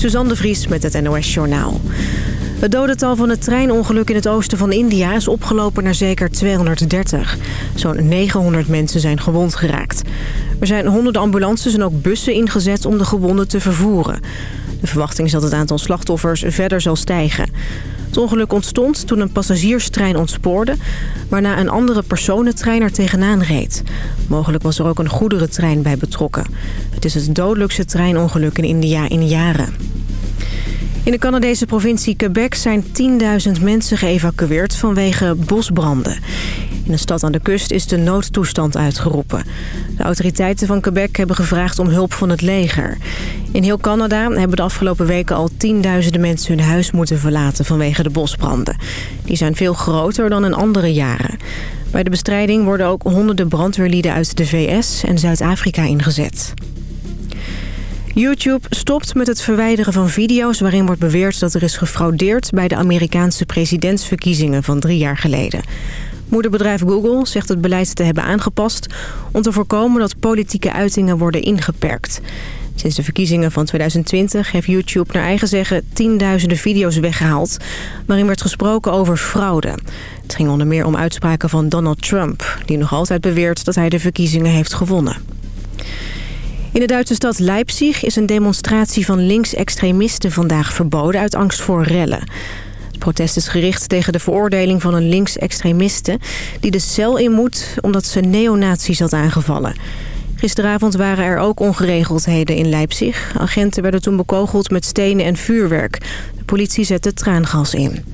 Suzanne de Vries met het NOS Journaal. Het dodental van het treinongeluk in het oosten van India is opgelopen naar zeker 230. Zo'n 900 mensen zijn gewond geraakt. Er zijn honderden ambulances en ook bussen ingezet om de gewonden te vervoeren. De verwachting is dat het aantal slachtoffers verder zal stijgen. Het ongeluk ontstond toen een passagierstrein ontspoorde... waarna een andere personentrein er tegenaan reed. Mogelijk was er ook een goederentrein bij betrokken. Het is het dodelijkste treinongeluk in India in jaren. In de Canadese provincie Quebec zijn 10.000 mensen geëvacueerd vanwege bosbranden. In een stad aan de kust is de noodtoestand uitgeroepen. De autoriteiten van Quebec hebben gevraagd om hulp van het leger. In heel Canada hebben de afgelopen weken al tienduizenden mensen hun huis moeten verlaten vanwege de bosbranden. Die zijn veel groter dan in andere jaren. Bij de bestrijding worden ook honderden brandweerlieden uit de VS en Zuid-Afrika ingezet. YouTube stopt met het verwijderen van video's waarin wordt beweerd dat er is gefraudeerd bij de Amerikaanse presidentsverkiezingen van drie jaar geleden. Moederbedrijf Google zegt het beleid te hebben aangepast om te voorkomen dat politieke uitingen worden ingeperkt. Sinds de verkiezingen van 2020 heeft YouTube naar eigen zeggen tienduizenden video's weggehaald... waarin werd gesproken over fraude. Het ging onder meer om uitspraken van Donald Trump... die nog altijd beweert dat hij de verkiezingen heeft gewonnen. In de Duitse stad Leipzig is een demonstratie van linksextremisten vandaag verboden uit angst voor rellen. Protest is gericht tegen de veroordeling van een linksextremiste die de cel in moet omdat ze neonazies had aangevallen. Gisteravond waren er ook ongeregeldheden in Leipzig. Agenten werden toen bekogeld met stenen en vuurwerk. De politie zette traangas in.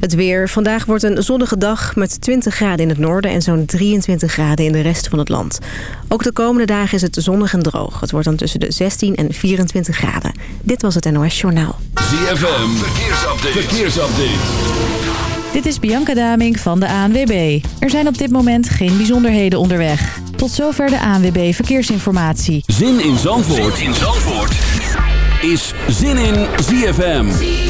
Het weer. Vandaag wordt een zonnige dag met 20 graden in het noorden en zo'n 23 graden in de rest van het land. Ook de komende dagen is het zonnig en droog. Het wordt dan tussen de 16 en 24 graden. Dit was het NOS Journaal. ZFM. Verkeersupdate. Verkeersupdate. Dit is Bianca Daming van de ANWB. Er zijn op dit moment geen bijzonderheden onderweg. Tot zover de ANWB Verkeersinformatie. Zin in Zandvoort, zin in Zandvoort. is Zin in ZFM.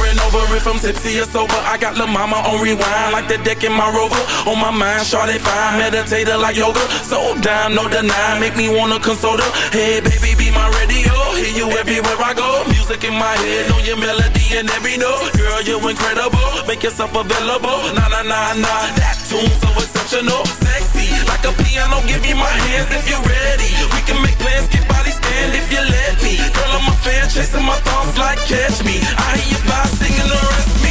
if I'm tipsy or sober. I got La Mama on rewind like the deck in my rover. On my mind, Shawty fine, meditator like yoga. So down, no deny, make me wanna console her. Hey, baby, be my radio. Hear you everywhere I go. Music in my head, know your melody and every note. Girl, you're incredible. Make yourself available. Nah, nah, nah, nah. That tune so exceptional, sexy like a piano. Give me my hands if you're ready. We can make plans, get body stand if you let me. Girl, I'm a fan, chasing my thoughts like catch me. I hear you by singing the rest me.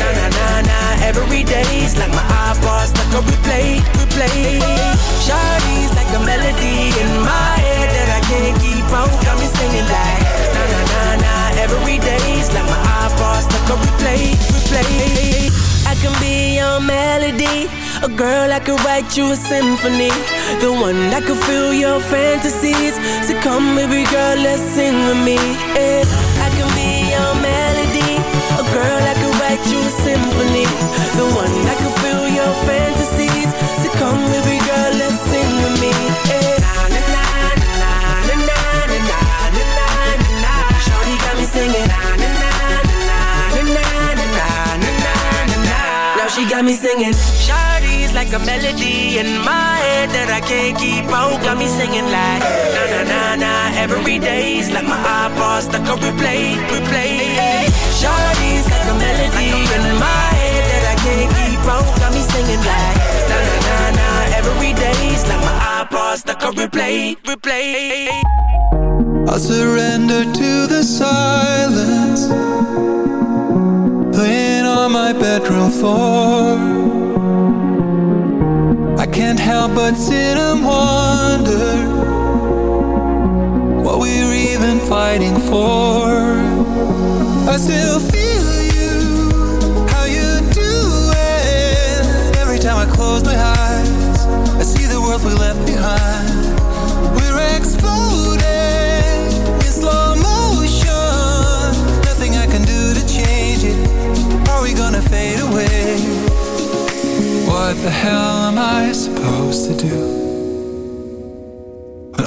na na na na every day's like my iPod stuck on replay, replay. Shawty's like a melody in my head that I can't keep. Got me singing like na na na na every day's like my iPod stuck on replay, replay. I can be your melody, a girl I could write you a symphony, the one that could fill your fantasies. So come, baby girl, let's sing with me. Yeah. A symphony, the one that could fill your fantasies. So come, baby girl, let's sing with me. Yeah. Na na na na na na na na na na na. Shorty got me singing. Na na na na na na na na na na. Now she got me singing. Shawty's like a melody in my head that I can't keep out. Got me singing like na na na na. Every day's like my iPod stuck on replay, replay. Shawty's like a melody in my head that I can't keep out. Got me singing like na na na na. Every day's like my iPod stuck on replay, replay. I'll surrender to the silence Playing on my bedroom floor I can't help but sit and wonder What we're even fighting for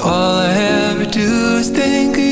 all all I ever do is think of you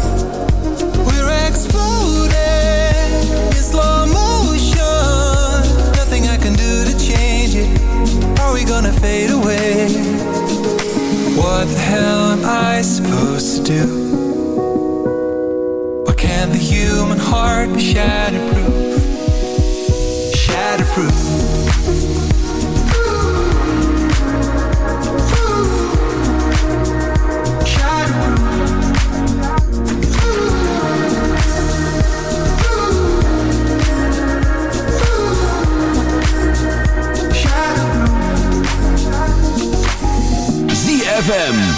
Hell am I supposed to do? Or can the human heart be shatterproof? Shatterproof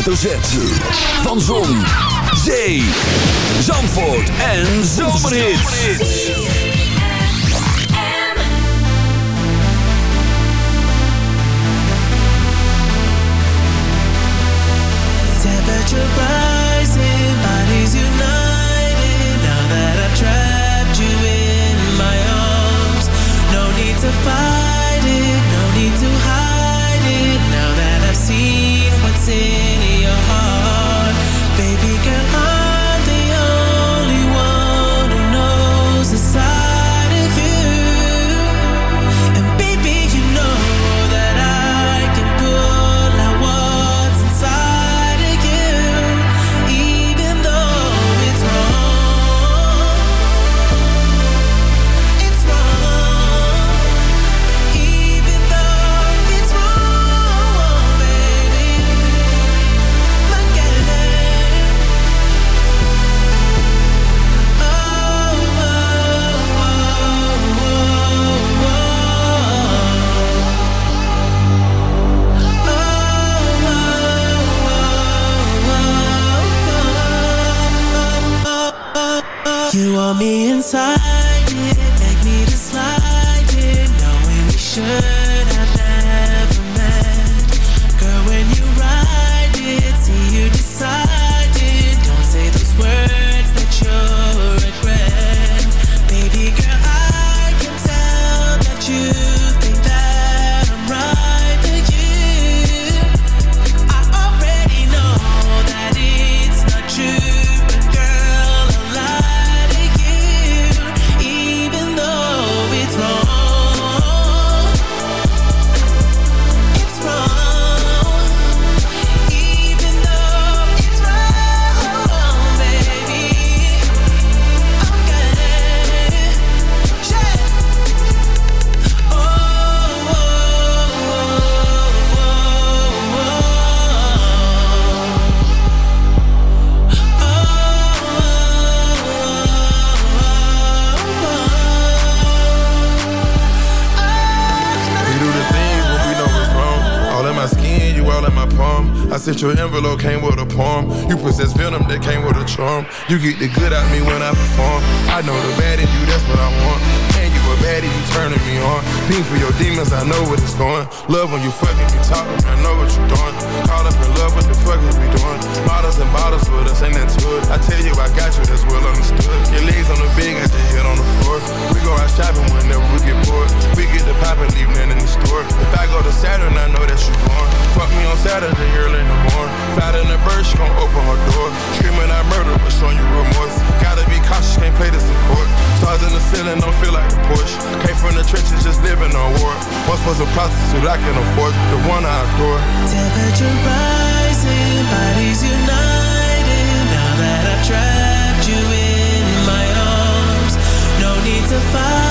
hoofdletter Z. You get the good first, she gon' open her door. Screaming at murder, but showing you remorse. Gotta be cautious, can't play. Stars in the ceiling, don't feel like a Came from the trenches, just living on war. Once was a prostitute, I can afford the one I adore. Temperature rising, bodies united. Now that I've trapped you in my arms, no need to fight.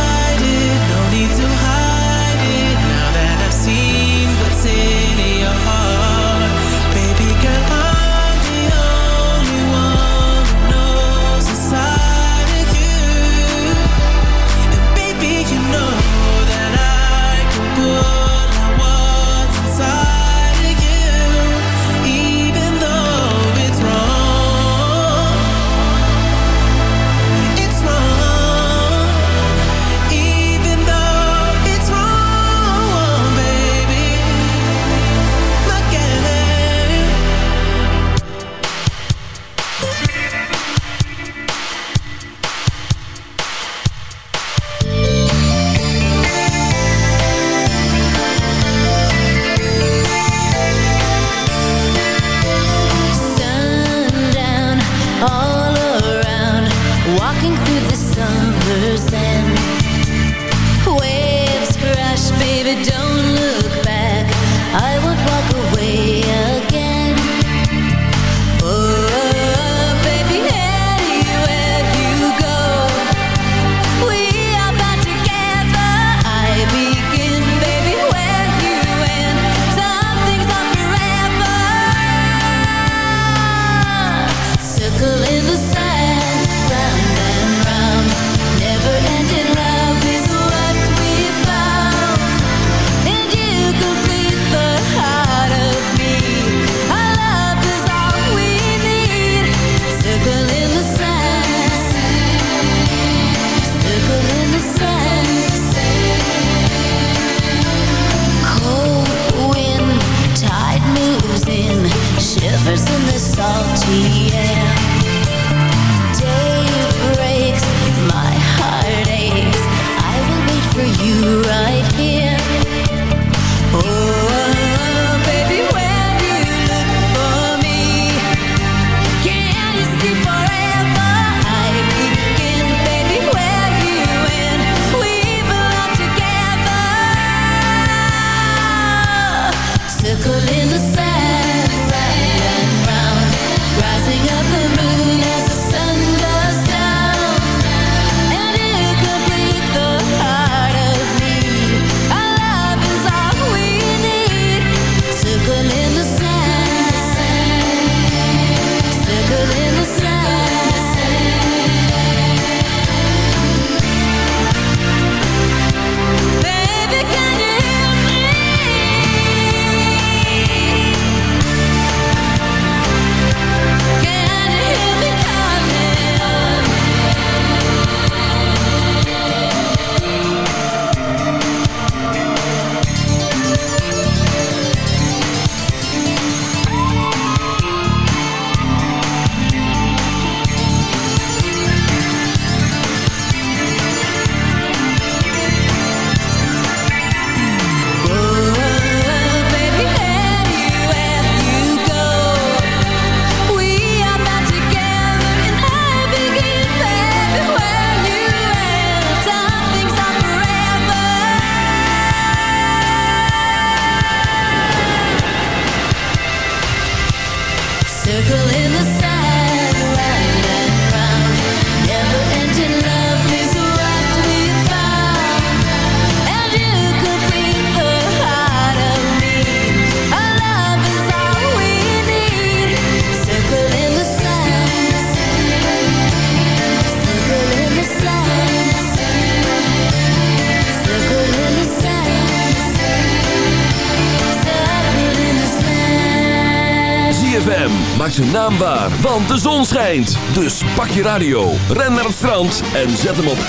Zijn want de zon schijnt. Dus pak je radio, ren naar het strand en zet hem op 106.9.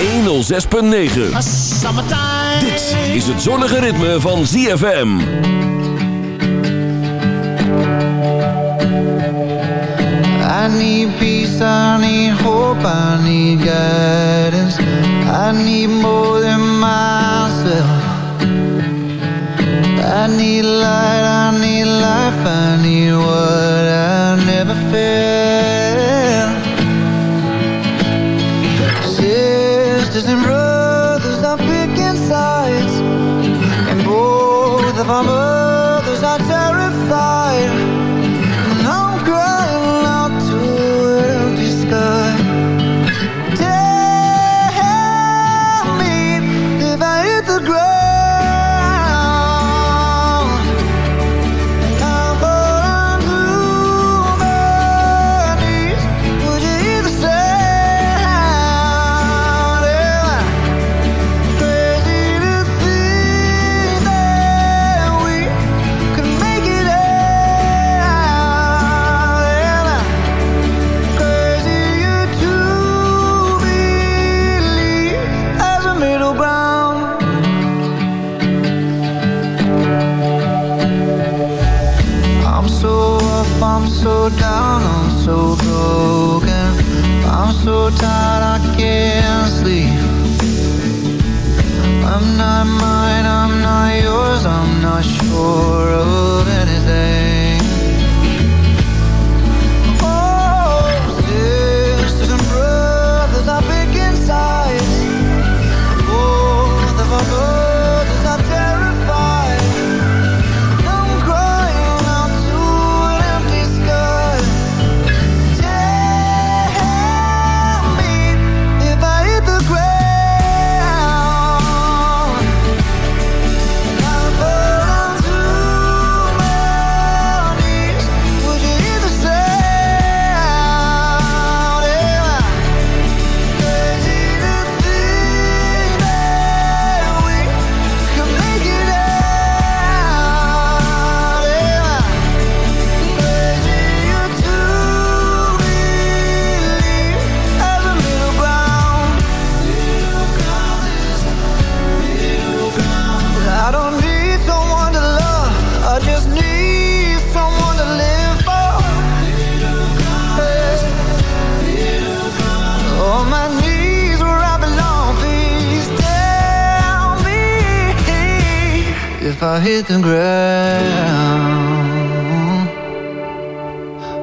Dit is het zonnige ritme van ZFM. I need peace, I need hope, I need guidance. I need more than myself. I need light, broken ground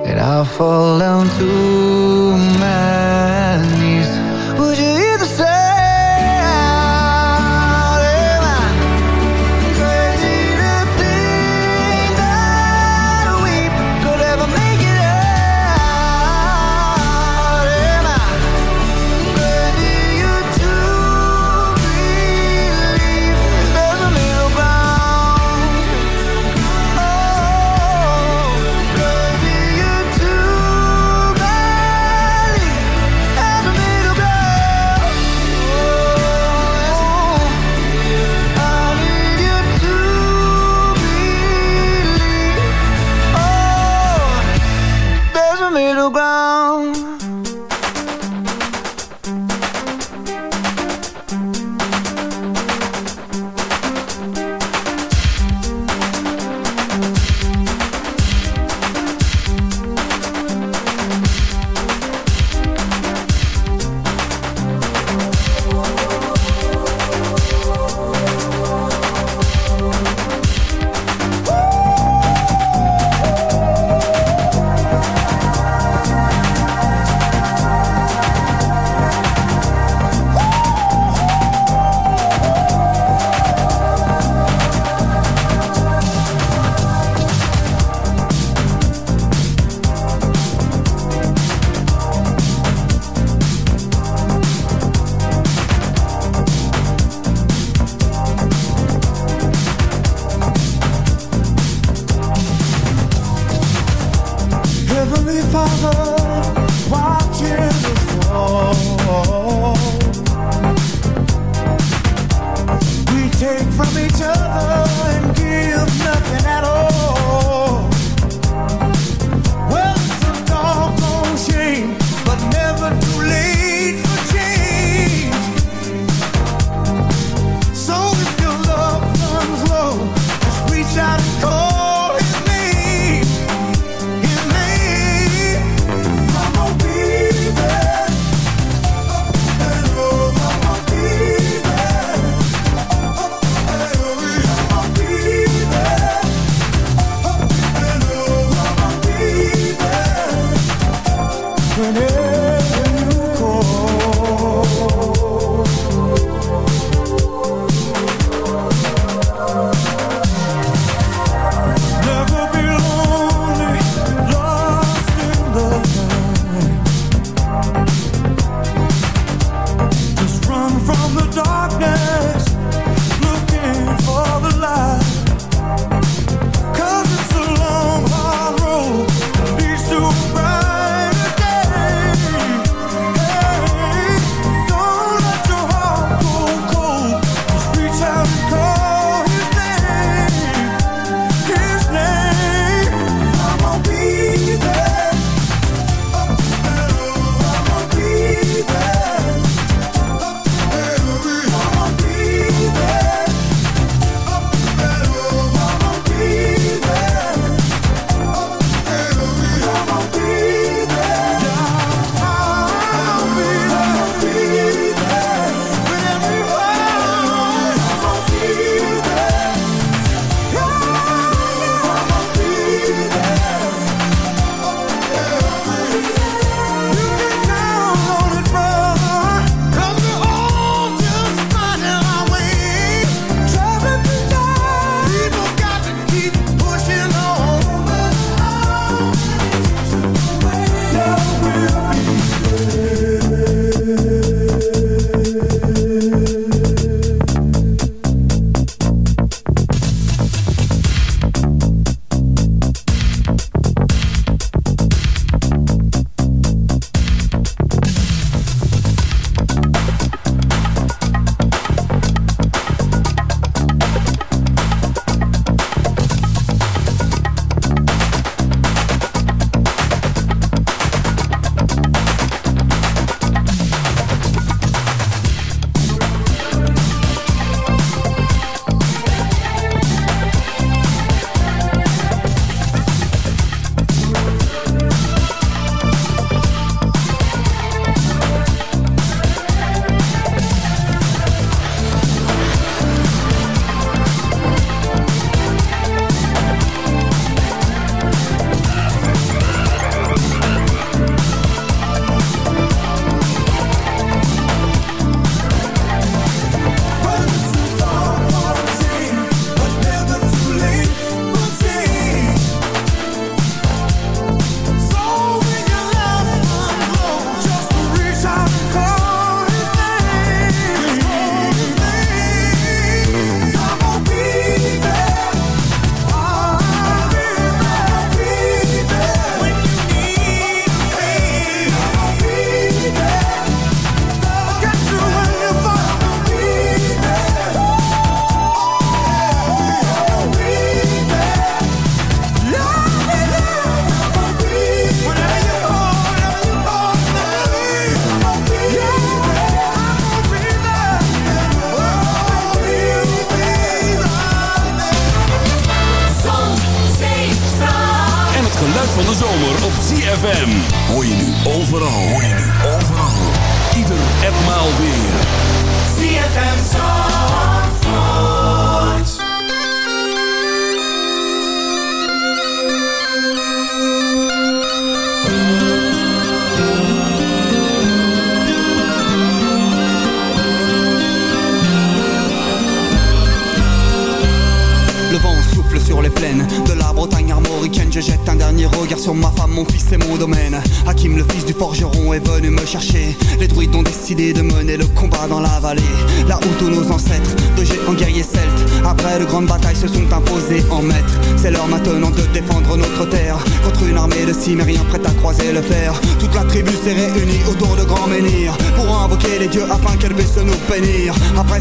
And I fall down to my. take from each other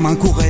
comme un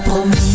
promis.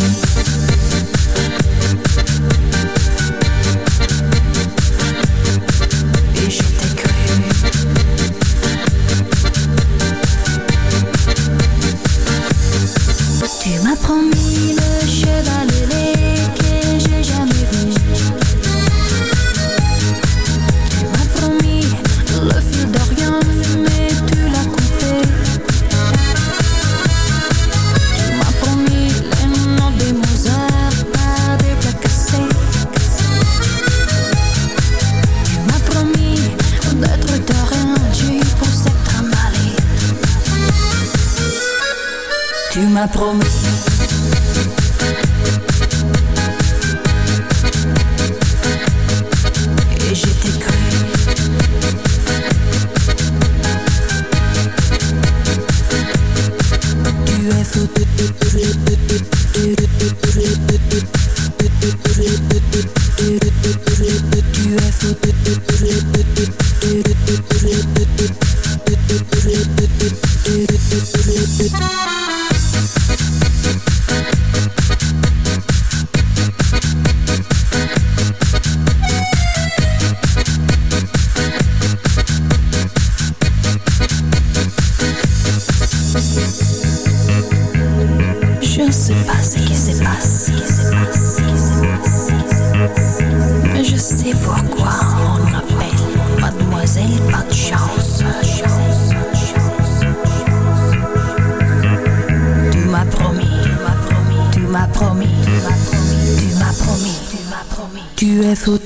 Promis, tu m'as promis, tu m'as promis, tu es fou.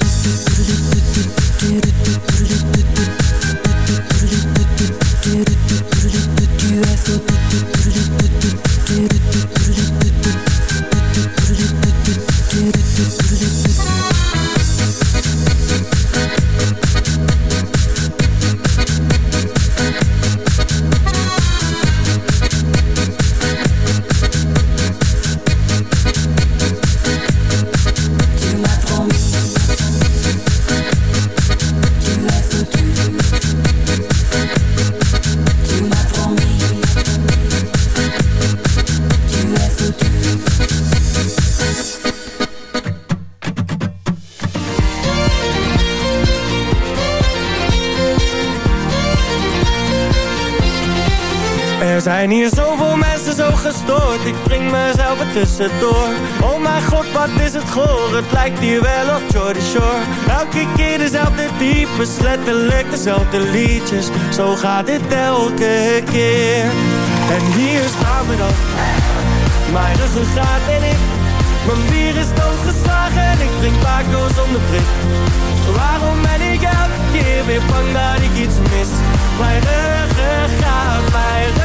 Tu es fou. Ik breng mezelf er tussendoor. Oh mijn god, wat is het goor? Het lijkt hier wel op Jordy Shore. Elke keer dezelfde types Letterlijk dezelfde liedjes. Zo gaat dit elke keer. En hier staan we dan. Mijn ruggengraat en ik. Mijn bier is doodgeslagen En ik drink Paco zonder prik. Waarom ben ik elke keer weer bang dat ik iets mis? Mijn ruggengraat, mijn ruggengraat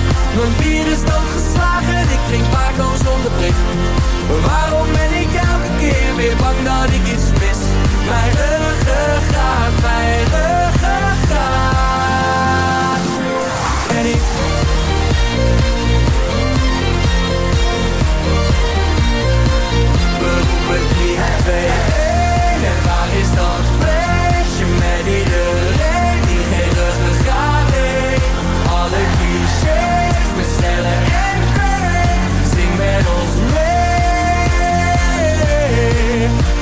Mijn bier is doodgeslagen Ik drink Paco zonder Waarom ben ik elke keer weer bang dat ik iets mis? Mijn ruggengraat, mijn ruggengraat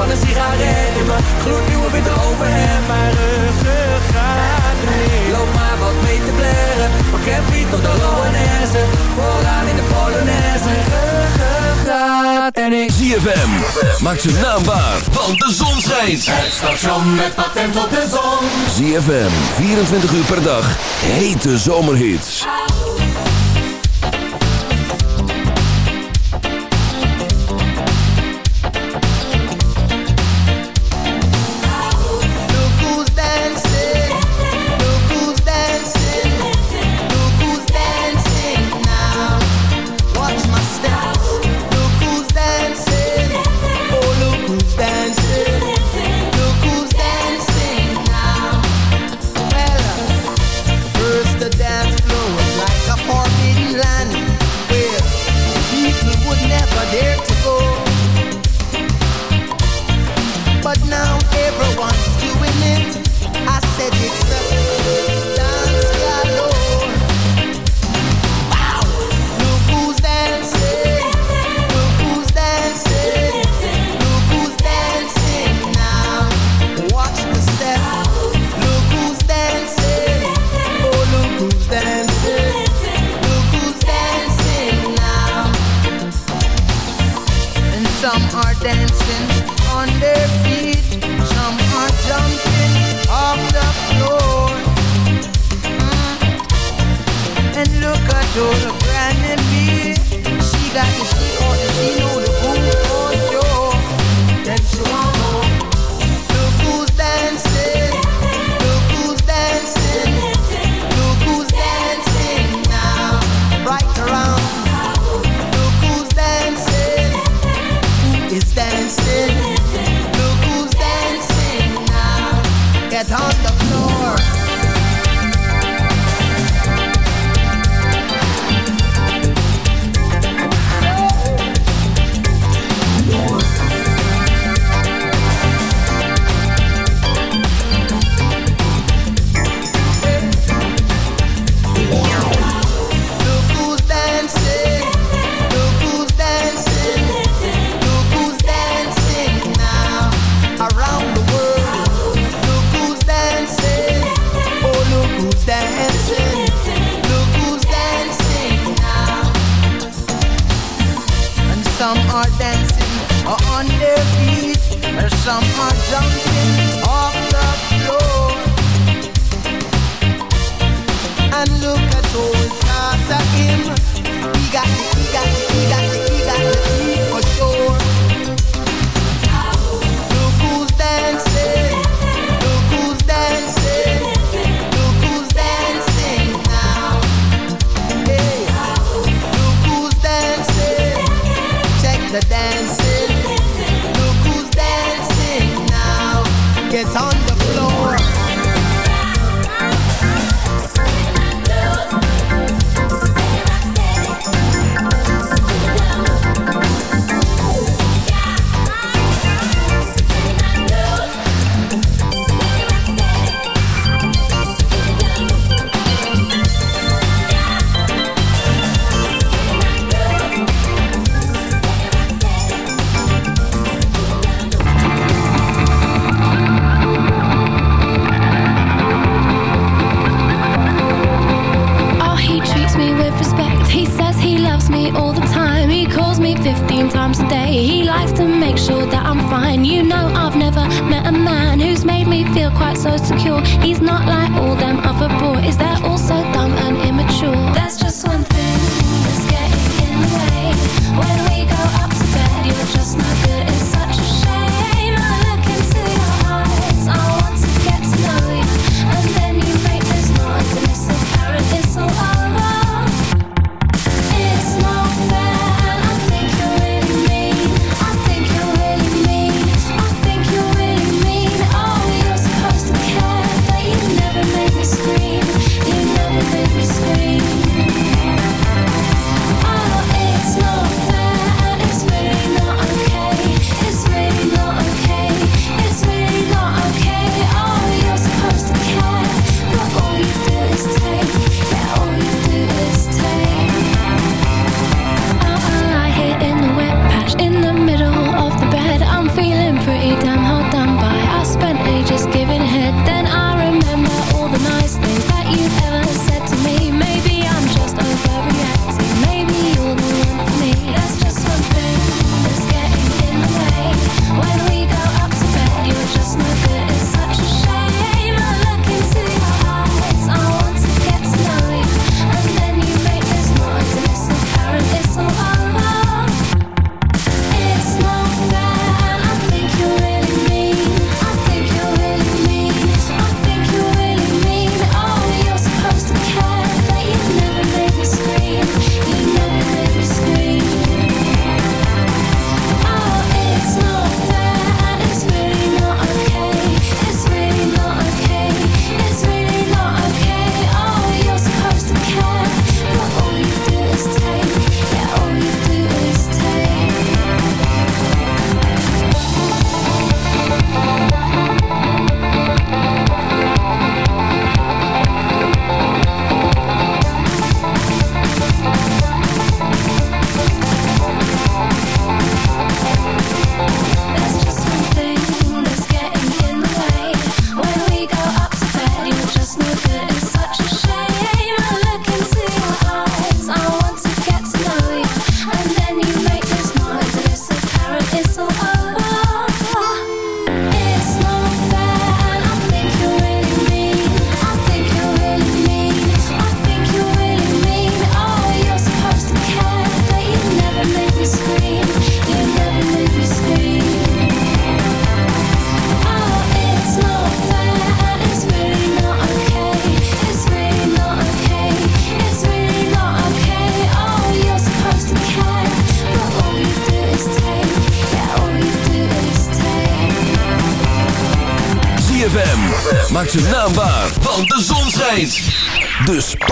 van een sigaret in mijn gloednieuwe witte overhemd. Mijn ruggengraat niet Loop maar wat mee te blaren. Van Campy tot de Loanesse Vooraan in de Polonaise. Zie en ik ZFM, maak ze naambaar. Want de zon schijnt. Het station met patent op de zon. Zie ZFM, 24 uur per dag. Hete zomerhits.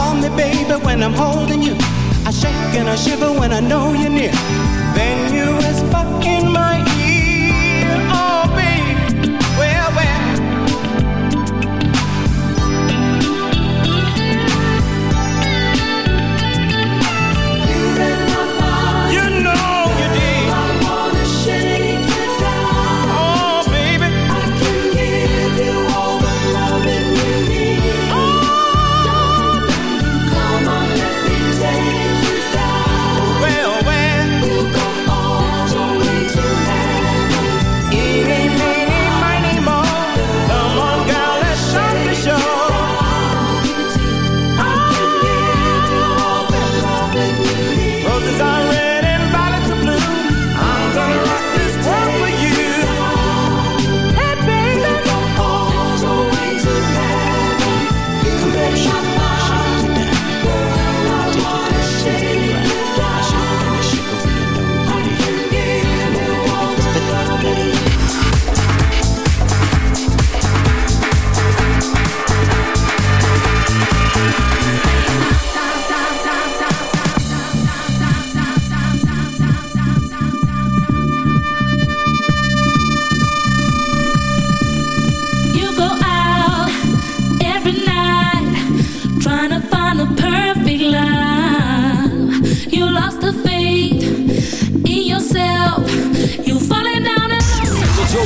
call me baby when I'm holding you. I shake and I shiver when I know you're near. Then you whisper in my